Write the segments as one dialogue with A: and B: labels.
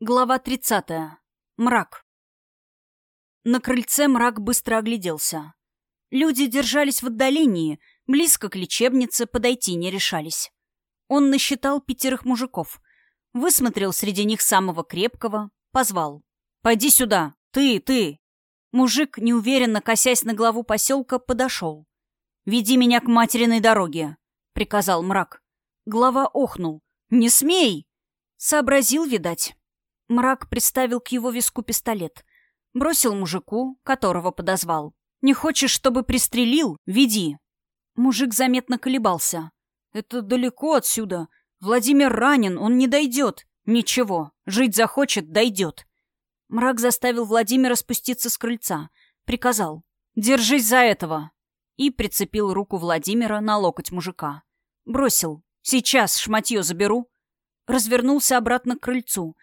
A: Глава 30. Мрак. На крыльце мрак быстро огляделся. Люди держались в отдалении, близко к лечебнице подойти не решались. Он насчитал пятерых мужиков, высмотрел среди них самого крепкого, позвал. «Пойди сюда! Ты, ты!» Мужик, неуверенно косясь на главу поселка, подошел. «Веди меня к материной дороге», — приказал мрак. Глава охнул. «Не смей!» Сообразил, видать. Мрак приставил к его виску пистолет. Бросил мужику, которого подозвал. «Не хочешь, чтобы пристрелил? Веди!» Мужик заметно колебался. «Это далеко отсюда. Владимир ранен, он не дойдет. Ничего, жить захочет, дойдет». Мрак заставил Владимира спуститься с крыльца. Приказал. «Держись за этого!» И прицепил руку Владимира на локоть мужика. Бросил. «Сейчас шматье заберу». Развернулся обратно к крыльцу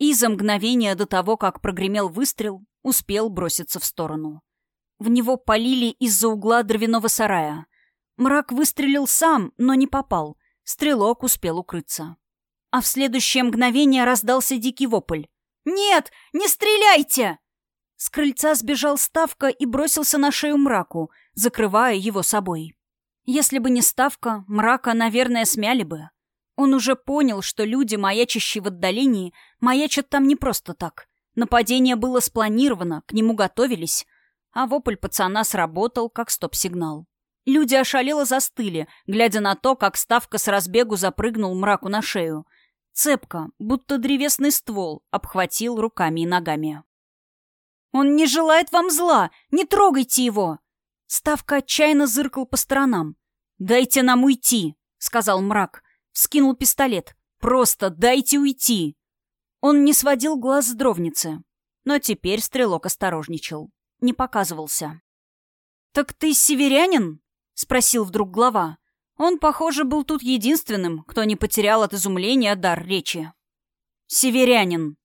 A: и за мгновение до того, как прогремел выстрел, успел броситься в сторону. В него полили из-за угла дровяного сарая. Мрак выстрелил сам, но не попал. Стрелок успел укрыться. А в следующее мгновение раздался дикий вопль. «Нет! Не стреляйте!» С крыльца сбежал Ставка и бросился на шею мраку, закрывая его собой. Если бы не Ставка, мрака, наверное, смяли бы. Он уже понял, что люди, маячащие в отдалении, маячат там не просто так. Нападение было спланировано, к нему готовились. А вопль пацана сработал, как стоп-сигнал. Люди ошалело застыли, глядя на то, как Ставка с разбегу запрыгнул мраку на шею. Цепко, будто древесный ствол, обхватил руками и ногами. «Он не желает вам зла! Не трогайте его!» Ставка отчаянно зыркал по сторонам. «Дайте нам уйти!» — сказал мрак. Скинул пистолет. «Просто дайте уйти!» Он не сводил глаз с дровницы. Но теперь стрелок осторожничал. Не показывался. «Так ты северянин?» — спросил вдруг глава. Он, похоже, был тут единственным, кто не потерял от изумления дар речи. «Северянин!»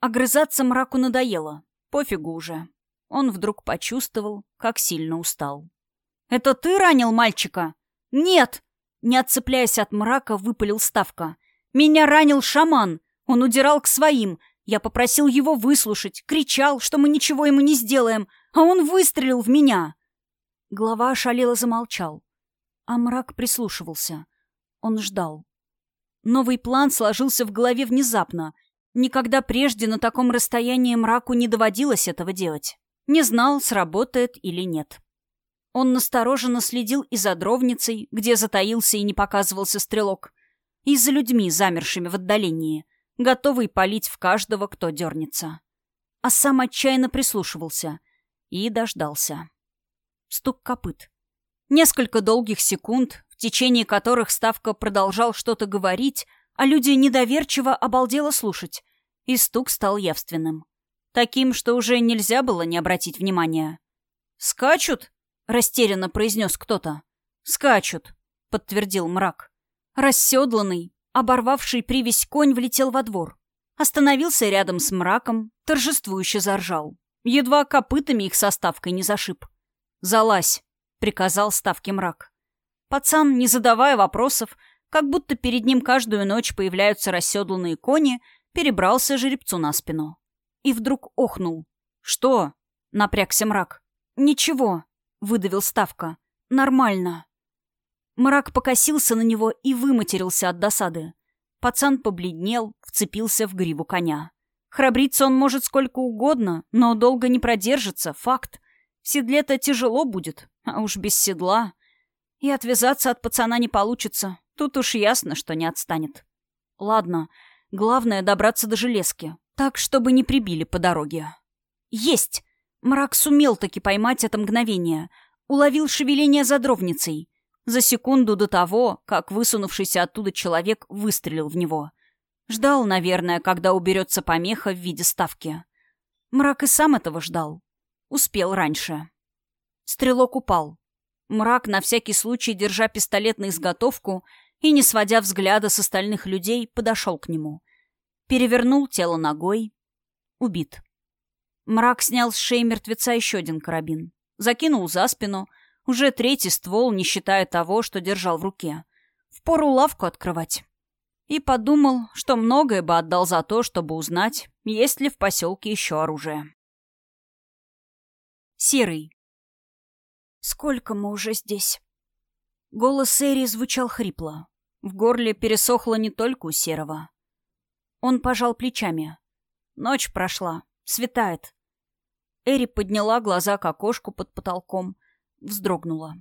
A: Огрызаться мраку надоело. Пофигу уже. Он вдруг почувствовал, как сильно устал. «Это ты ранил мальчика?» «Нет!» Не отцепляясь от мрака, выпалил Ставка. «Меня ранил шаман. Он удирал к своим. Я попросил его выслушать, кричал, что мы ничего ему не сделаем, а он выстрелил в меня». Глава ошалело замолчал. А мрак прислушивался. Он ждал. Новый план сложился в голове внезапно. Никогда прежде на таком расстоянии мраку не доводилось этого делать. Не знал, сработает или нет. Он настороженно следил и за дровницей, где затаился и не показывался стрелок, и за людьми, замершими в отдалении, готовый палить в каждого, кто дернется. А сам отчаянно прислушивался и дождался. Стук копыт. Несколько долгих секунд, в течение которых Ставка продолжал что-то говорить, а люди недоверчиво обалдело слушать, и стук стал явственным. Таким, что уже нельзя было не обратить внимания. «Скачут?» Растерянно произнес кто-то. «Скачут», — подтвердил мрак. Расседланный, оборвавший привязь конь влетел во двор. Остановился рядом с мраком, торжествующе заржал. Едва копытами их составкой не зашиб. «Залазь», — приказал ставки мрак. Пацан, не задавая вопросов, как будто перед ним каждую ночь появляются расседланные кони, перебрался жеребцу на спину. И вдруг охнул. «Что?» — напрягся мрак. «Ничего», — выдавил Ставка. «Нормально». Мрак покосился на него и выматерился от досады. Пацан побледнел, вцепился в гриву коня. Храбриться он может сколько угодно, но долго не продержится, факт. В седле-то тяжело будет, а уж без седла. И отвязаться от пацана не получится. Тут уж ясно, что не отстанет. Ладно, главное добраться до железки, так, чтобы не прибили по дороге. Есть! Мрак сумел таки поймать это мгновение. Уловил шевеление за дровницей. За секунду до того, как высунувшийся оттуда человек выстрелил в него. Ждал, наверное, когда уберется помеха в виде ставки. Мрак и сам этого ждал. Успел раньше. Стрелок упал. Мрак, на всякий случай, держа пистолет на изготовку и, не сводя взгляда с остальных людей, подошел к нему. Перевернул тело ногой. Убит. Мрак снял с шеи мертвеца еще один карабин. Закинул за спину. Уже третий ствол, не считая того, что держал в руке. Впору лавку открывать. И подумал, что многое бы отдал за то, чтобы узнать, есть ли в поселке еще оружие. Серый. «Сколько мы уже здесь?» Голос Эри звучал хрипло. В горле пересохло не только у Серого. Он пожал плечами. Ночь прошла. Светает. Эри подняла глаза к окошку под потолком. Вздрогнула.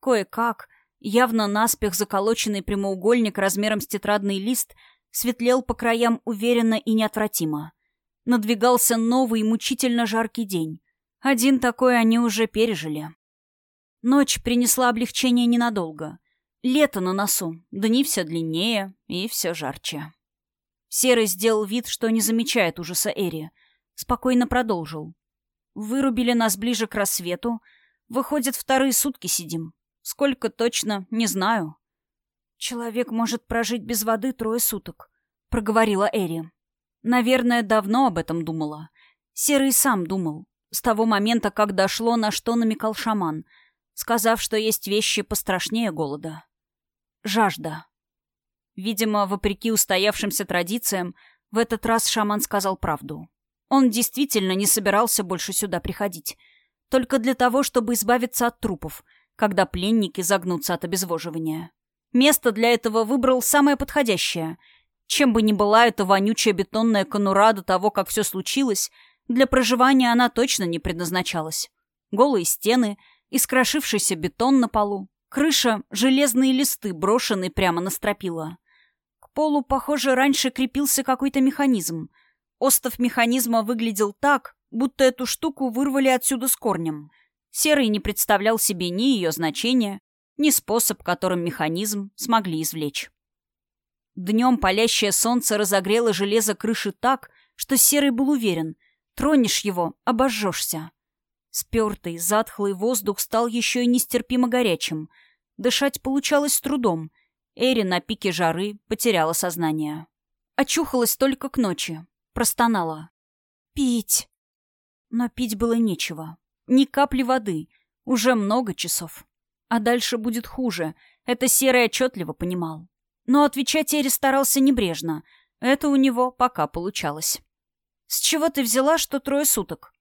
A: Кое-как, явно наспех заколоченный прямоугольник размером с тетрадный лист, светлел по краям уверенно и неотвратимо. Надвигался новый мучительно жаркий день. Один такой они уже пережили. Ночь принесла облегчение ненадолго. Лето на носу, дни все длиннее и все жарче. Серый сделал вид, что не замечает ужаса Эри. Спокойно продолжил. Вырубили нас ближе к рассвету. Выходит, вторые сутки сидим. Сколько точно, не знаю. Человек может прожить без воды трое суток, проговорила Эри. Наверное, давно об этом думала. Серый сам думал. С того момента, как дошло, на что намекал шаман, сказав, что есть вещи пострашнее голода. Жажда. Видимо, вопреки устоявшимся традициям, в этот раз шаман сказал правду. Он действительно не собирался больше сюда приходить. Только для того, чтобы избавиться от трупов, когда пленники загнутся от обезвоживания. Место для этого выбрал самое подходящее. Чем бы ни была эта вонючая бетонная конура до того, как все случилось, для проживания она точно не предназначалась. Голые стены, искрошившийся бетон на полу, крыша, железные листы, брошенные прямо на стропила. К полу, похоже, раньше крепился какой-то механизм — Остов механизма выглядел так, будто эту штуку вырвали отсюда с корнем. Серый не представлял себе ни ее значения, ни способ, которым механизм смогли извлечь. Днем палящее солнце разогрело железо крыши так, что Серый был уверен, тронешь его, обожжешься. Спертый, затхлый воздух стал еще и нестерпимо горячим. Дышать получалось с трудом. Эри на пике жары потеряла сознание. Очухалась только к ночи, Простонала. «Пить!» Но пить было нечего. Ни капли воды. Уже много часов. А дальше будет хуже. Это Серый отчетливо понимал. Но отвечать Эри старался небрежно. Это у него пока получалось. «С чего ты взяла, что трое суток?»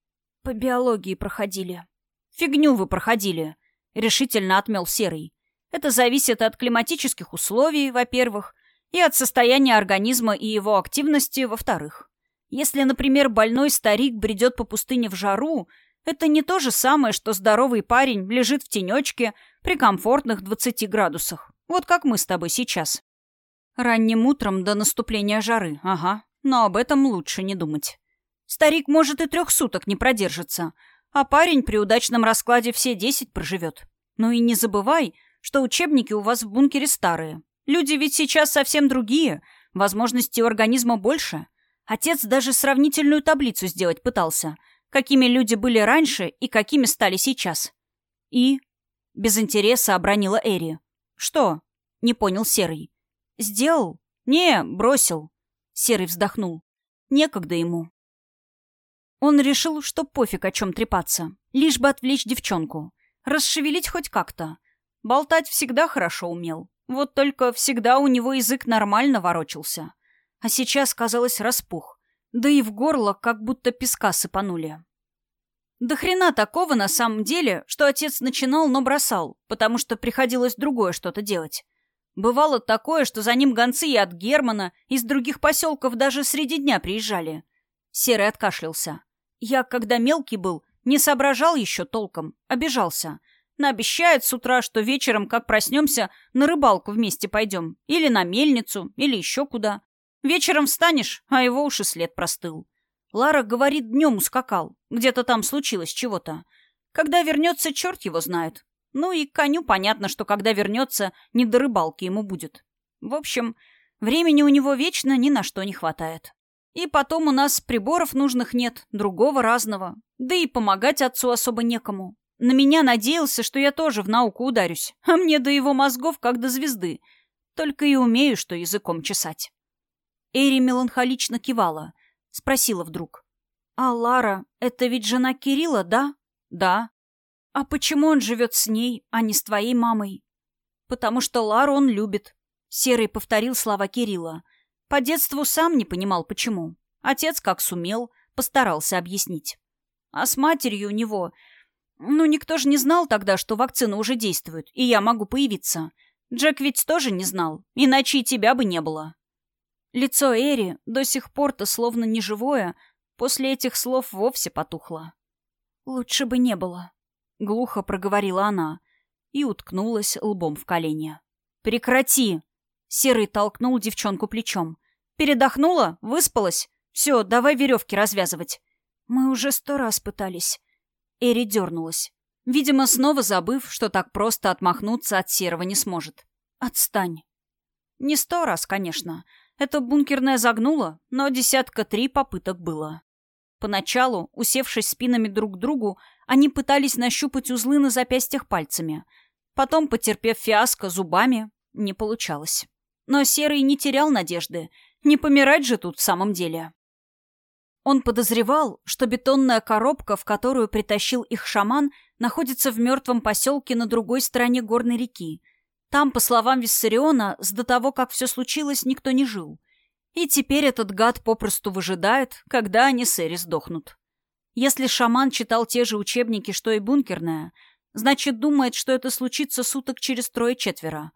A: «По биологии проходили». «Фигню вы проходили», — решительно отмел Серый. «Это зависит от климатических условий, во-первых, и от состояния организма и его активности, во-вторых. Если, например, больной старик бредет по пустыне в жару, это не то же самое, что здоровый парень лежит в тенечке при комфортных 20 градусах. Вот как мы с тобой сейчас. Ранним утром до наступления жары, ага. Но об этом лучше не думать. Старик может и трех суток не продержится, а парень при удачном раскладе все десять проживет. Ну и не забывай, что учебники у вас в бункере старые. Люди ведь сейчас совсем другие, возможностей у организма больше. Отец даже сравнительную таблицу сделать пытался, какими люди были раньше и какими стали сейчас. И... Без интереса обронила Эри. «Что?» — не понял Серый. «Сделал?» «Не, бросил». Серый вздохнул. «Некогда ему». Он решил, что пофиг о чем трепаться, лишь бы отвлечь девчонку. Расшевелить хоть как-то. Болтать всегда хорошо умел. Вот только всегда у него язык нормально ворочался а сейчас, казалось, распух. Да и в горло как будто песка сыпанули. До хрена такого на самом деле, что отец начинал, но бросал, потому что приходилось другое что-то делать. Бывало такое, что за ним гонцы и от Германа, из других поселков даже среди дня приезжали. Серый откашлялся. Я, когда мелкий был, не соображал еще толком, обижался. Наобещает с утра, что вечером, как проснемся, на рыбалку вместе пойдем. Или на мельницу, или еще куда. Вечером встанешь, а его уж и след простыл. Лара говорит, днем ускакал. Где-то там случилось чего-то. Когда вернется, черт его знает. Ну и коню понятно, что когда вернется, не до рыбалки ему будет. В общем, времени у него вечно ни на что не хватает. И потом у нас приборов нужных нет, другого разного. Да и помогать отцу особо некому. На меня надеялся, что я тоже в науку ударюсь, а мне до его мозгов как до звезды. Только и умею, что языком чесать. Эри меланхолично кивала. Спросила вдруг. «А Лара, это ведь жена Кирилла, да?» «Да». «А почему он живет с ней, а не с твоей мамой?» «Потому что Лару он любит». Серый повторил слова Кирилла. По детству сам не понимал, почему. Отец, как сумел, постарался объяснить. А с матерью у него... Ну, никто же не знал тогда, что вакцина уже действует, и я могу появиться. Джек ведь тоже не знал, иначе и тебя бы не было. Лицо Эри, до сих пор-то словно неживое, после этих слов вовсе потухло. «Лучше бы не было», — глухо проговорила она и уткнулась лбом в колени. «Прекрати!» — Серый толкнул девчонку плечом. «Передохнула? Выспалась? Все, давай веревки развязывать». «Мы уже сто раз пытались». Эри дернулась. Видимо, снова забыв, что так просто отмахнуться от Серого не сможет. «Отстань». Не сто раз, конечно. Это бункерная загнула, но десятка три попыток было. Поначалу, усевшись спинами друг к другу, они пытались нащупать узлы на запястьях пальцами. Потом, потерпев фиаско зубами, не получалось. Но Серый не терял надежды. Не помирать же тут в самом деле. Он подозревал, что бетонная коробка, в которую притащил их шаман, находится в мертвом поселке на другой стороне горной реки — там, по словам Виссариона, с до того, как все случилось, никто не жил. И теперь этот гад попросту выжидает, когда они с Эри сдохнут. Если шаман читал те же учебники, что и бункерная, значит, думает, что это случится суток через трое-четверо.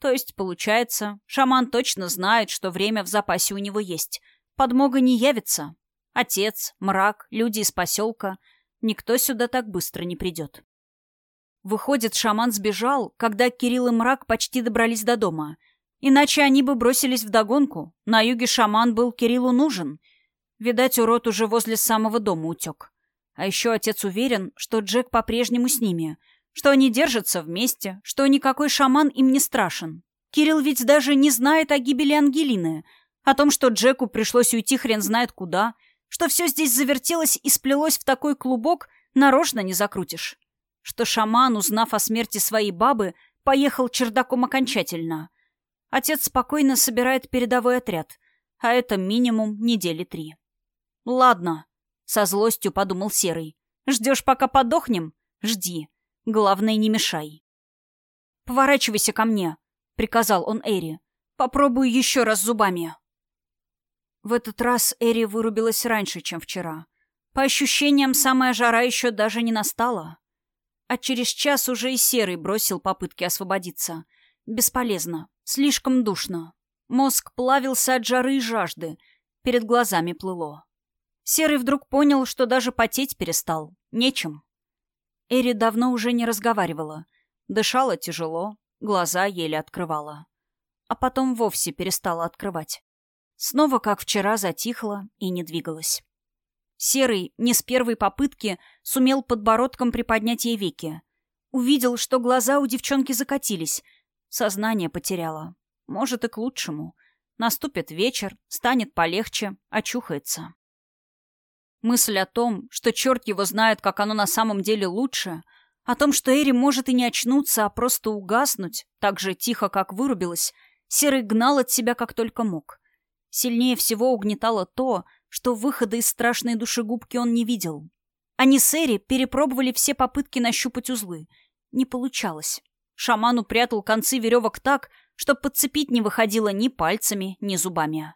A: То есть, получается, шаман точно знает, что время в запасе у него есть. Подмога не явится. Отец, мрак, люди из поселка. Никто сюда так быстро не придет. Выходит, шаман сбежал, когда Кирилл и Мрак почти добрались до дома. Иначе они бы бросились в догонку. На юге шаман был Кириллу нужен. Видать, урод уже возле самого дома утек. А еще отец уверен, что Джек по-прежнему с ними, что они держатся вместе, что никакой шаман им не страшен. Кирилл ведь даже не знает о гибели Ангелины, о том, что Джеку пришлось уйти хрен знает куда, что все здесь завертелось и сплелось в такой клубок, нарочно не закрутишь что шаман, узнав о смерти своей бабы, поехал чердаком окончательно. Отец спокойно собирает передовой отряд, а это минимум недели три. «Ладно», — со злостью подумал Серый. «Ждешь, пока подохнем? Жди. Главное, не мешай». «Поворачивайся ко мне», — приказал он Эри. «Попробую еще раз зубами». В этот раз Эри вырубилась раньше, чем вчера. По ощущениям, самая жара еще даже не настала. А через час уже и Серый бросил попытки освободиться. Бесполезно. Слишком душно. Мозг плавился от жары и жажды. Перед глазами плыло. Серый вдруг понял, что даже потеть перестал. Нечем. Эри давно уже не разговаривала. Дышала тяжело, глаза еле открывала. А потом вовсе перестала открывать. Снова, как вчера, затихла и не двигалась. Серый, не с первой попытки, сумел подбородком приподнять ей веки. Увидел, что глаза у девчонки закатились. Сознание потеряла. Может, и к лучшему. Наступит вечер, станет полегче, очухается. Мысль о том, что черт его знает, как оно на самом деле лучше, о том, что Эри может и не очнуться, а просто угаснуть, так же тихо, как вырубилась, Серый гнал от себя как только мог. Сильнее всего угнетало то, что выхода из страшной душегубки он не видел. Они с Эри перепробовали все попытки нащупать узлы. Не получалось. Шаман упрятал концы веревок так, что подцепить не выходило ни пальцами, ни зубами.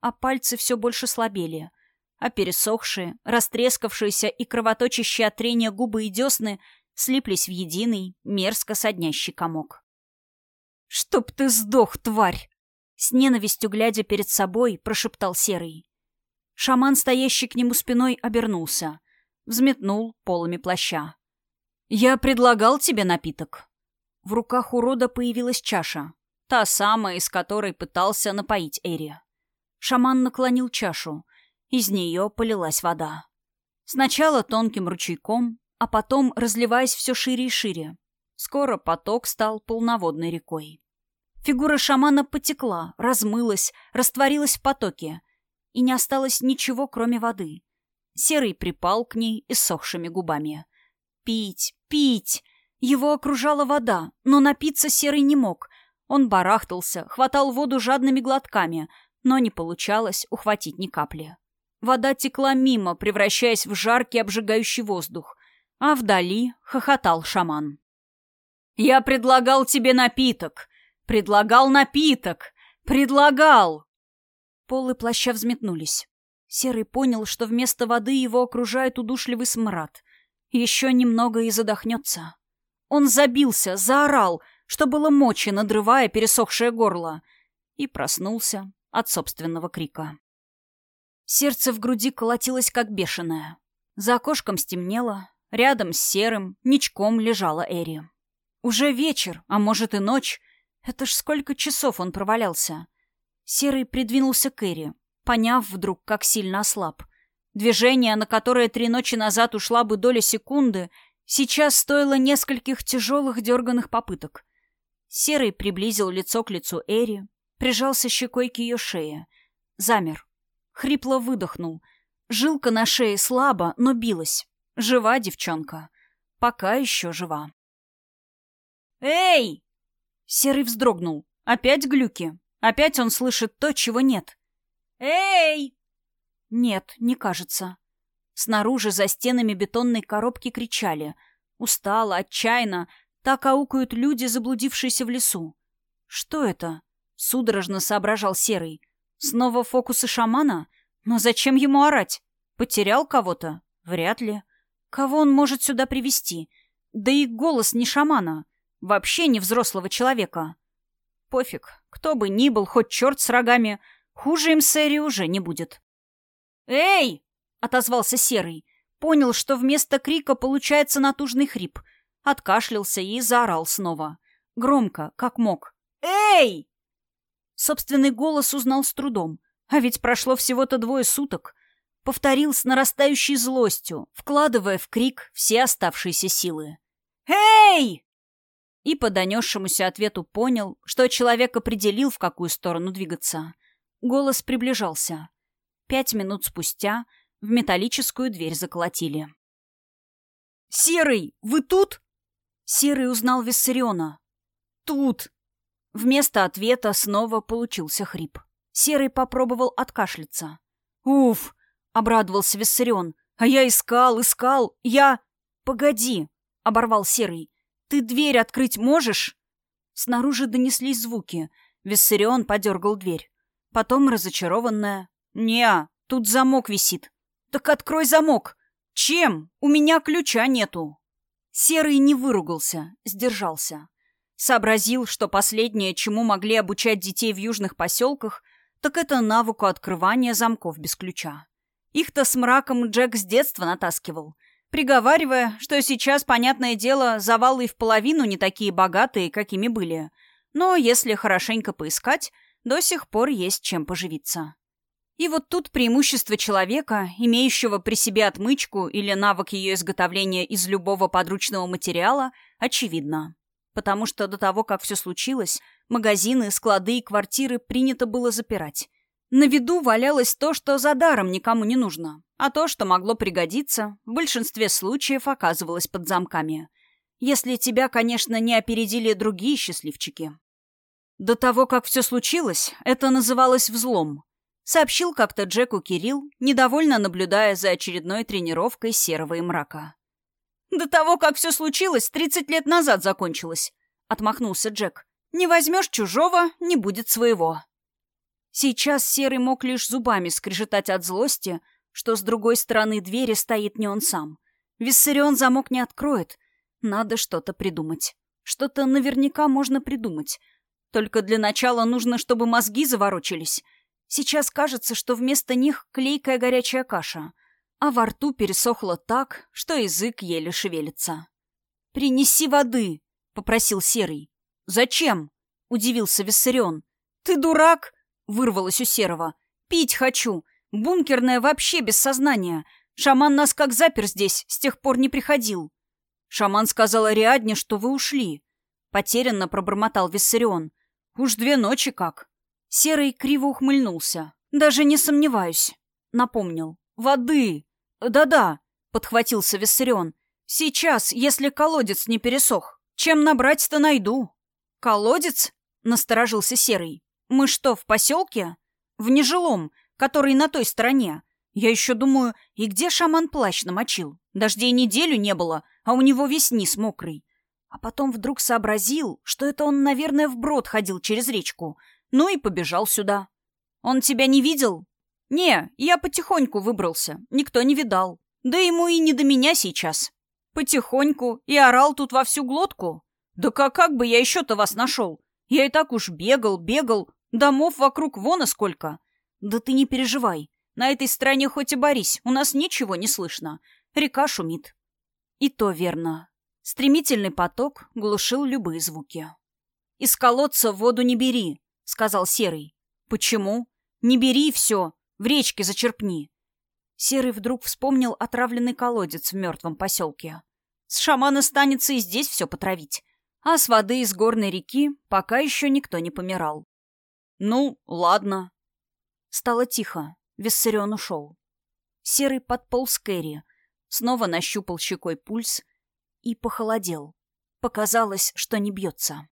A: А пальцы все больше слабели, а пересохшие, растрескавшиеся и кровоточащие от трения губы и десны слиплись в единый, мерзко соднящий комок. «Чтоб ты сдох, тварь!» С ненавистью глядя перед собой, прошептал Серый. Шаман, стоящий к нему спиной, обернулся. Взметнул полами плаща. «Я предлагал тебе напиток». В руках урода появилась чаша. Та самая, из которой пытался напоить Эри. Шаман наклонил чашу. Из нее полилась вода. Сначала тонким ручейком, а потом разливаясь все шире и шире. Скоро поток стал полноводной рекой. Фигура шамана потекла, размылась, растворилась в потоке — и не осталось ничего, кроме воды. Серый припал к ней иссохшими губами. Пить, пить! Его окружала вода, но напиться Серый не мог. Он барахтался, хватал воду жадными глотками, но не получалось ухватить ни капли. Вода текла мимо, превращаясь в жаркий обжигающий воздух, а вдали хохотал шаман. «Я предлагал тебе напиток!» — Предлагал напиток! Предлагал!» Полы плаща взметнулись. Серый понял, что вместо воды его окружает удушливый смрад. Еще немного и задохнется. Он забился, заорал, что было мочи, надрывая пересохшее горло, и проснулся от собственного крика. Сердце в груди колотилось как бешеное. За окошком стемнело, рядом с серым ничком лежала Эри. Уже вечер, а может и ночь. Это ж сколько часов он провалялся. Серый придвинулся к Эри, поняв вдруг, как сильно ослаб. Движение, на которое три ночи назад ушла бы доля секунды, сейчас стоило нескольких тяжелых дерганных попыток. Серый приблизил лицо к лицу Эри, прижался щекой к ее шее. Замер. Хрипло выдохнул. Жилка на шее слабо, но билась. Жива девчонка. Пока еще жива. «Эй!» Серый вздрогнул. Опять глюки. Опять он слышит то, чего нет. «Эй!» Нет, не кажется. Снаружи за стенами бетонной коробки кричали. Устало, отчаянно. Так аукают люди, заблудившиеся в лесу. Что это? Судорожно соображал Серый. Снова фокусы шамана? Но зачем ему орать? Потерял кого-то? Вряд ли. Кого он может сюда привести? Да и голос не шамана. Вообще не взрослого человека. Пофиг, кто бы ни был, хоть черт с рогами, хуже им Сэри уже не будет. «Эй!» — отозвался Серый. Понял, что вместо крика получается натужный хрип. Откашлялся и заорал снова. Громко, как мог. «Эй!» Собственный голос узнал с трудом. А ведь прошло всего-то двое суток. Повторил с нарастающей злостью, вкладывая в крик все оставшиеся силы. «Эй!» И по донесшемуся ответу понял, что человек определил, в какую сторону двигаться. Голос приближался. Пять минут спустя в металлическую дверь заколотили. «Серый, вы тут?» Серый узнал Виссариона. «Тут!» Вместо ответа снова получился хрип. Серый попробовал откашляться. «Уф!» — обрадовался Виссарион. «А я искал, искал! Я...» «Погоди!» — оборвал Серый. «Ты дверь открыть можешь?» Снаружи донеслись звуки. Виссарион подергал дверь. Потом разочарованная. «Не, тут замок висит». «Так открой замок!» «Чем? У меня ключа нету!» Серый не выругался, сдержался. Сообразил, что последнее, чему могли обучать детей в южных поселках, так это навыку открывания замков без ключа. Их-то с мраком Джек с детства натаскивал, приговаривая, что сейчас, понятное дело, завалы в половину не такие богатые, какими были. Но если хорошенько поискать, до сих пор есть чем поживиться. И вот тут преимущество человека, имеющего при себе отмычку или навык ее изготовления из любого подручного материала, очевидно. Потому что до того, как все случилось, магазины, склады и квартиры принято было запирать. На виду валялось то, что за даром никому не нужно, а то, что могло пригодиться, в большинстве случаев оказывалось под замками. Если тебя, конечно, не опередили другие счастливчики. До того, как все случилось, это называлось взлом. Сообщил как-то Джеку Кирилл, недовольно наблюдая за очередной тренировкой серого и мрака. «До того, как все случилось, тридцать лет назад закончилось», — отмахнулся Джек. «Не возьмешь чужого, не будет своего». Сейчас Серый мог лишь зубами скрежетать от злости, что с другой стороны двери стоит не он сам. Виссарион замок не откроет. Надо что-то придумать. Что-то наверняка можно придумать. Только для начала нужно, чтобы мозги заворочились. Сейчас кажется, что вместо них клейкая горячая каша, а во рту пересохло так, что язык еле шевелится. «Принеси воды!» — попросил Серый. «Зачем?» — удивился Виссарион. «Ты дурак!» — вырвалось у Серого. «Пить хочу! Бункерная вообще без сознания! Шаман нас как запер здесь, с тех пор не приходил!» Шаман сказал Ариадне, что вы ушли. Потерянно пробормотал Виссарион. «Уж две ночи как!» Серый криво ухмыльнулся. «Даже не сомневаюсь», — напомнил. «Воды!» «Да-да», — подхватился Виссарион. «Сейчас, если колодец не пересох. Чем набрать-то найду». «Колодец?» — насторожился Серый. «Мы что, в поселке?» «В нежилом, который на той стороне. Я еще думаю, и где шаман плащ намочил? Дождей неделю не было, а у него весь низ мокрый. А потом вдруг сообразил, что это он, наверное, вброд ходил через речку. Ну и побежал сюда. Он тебя не видел? Не, я потихоньку выбрался. Никто не видал. Да ему и не до меня сейчас. Потихоньку. И орал тут во всю глотку. Да как, как бы я еще-то вас нашел? Я и так уж бегал, бегал. Домов вокруг вон и сколько. Да ты не переживай. На этой стороне хоть и борись, у нас ничего не слышно. Река шумит. И то верно. Стремительный поток глушил любые звуки. «Из колодца воду не бери», — сказал Серый. «Почему? Не бери все. В речке зачерпни». Серый вдруг вспомнил отравленный колодец в мертвом поселке. С шамана станется и здесь все потравить. А с воды из горной реки пока еще никто не помирал. «Ну, ладно». Стало тихо. Виссарион ушел. Серый подполз Кэрри, снова нащупал щекой пульс и похолодел. Показалось, что не бьется.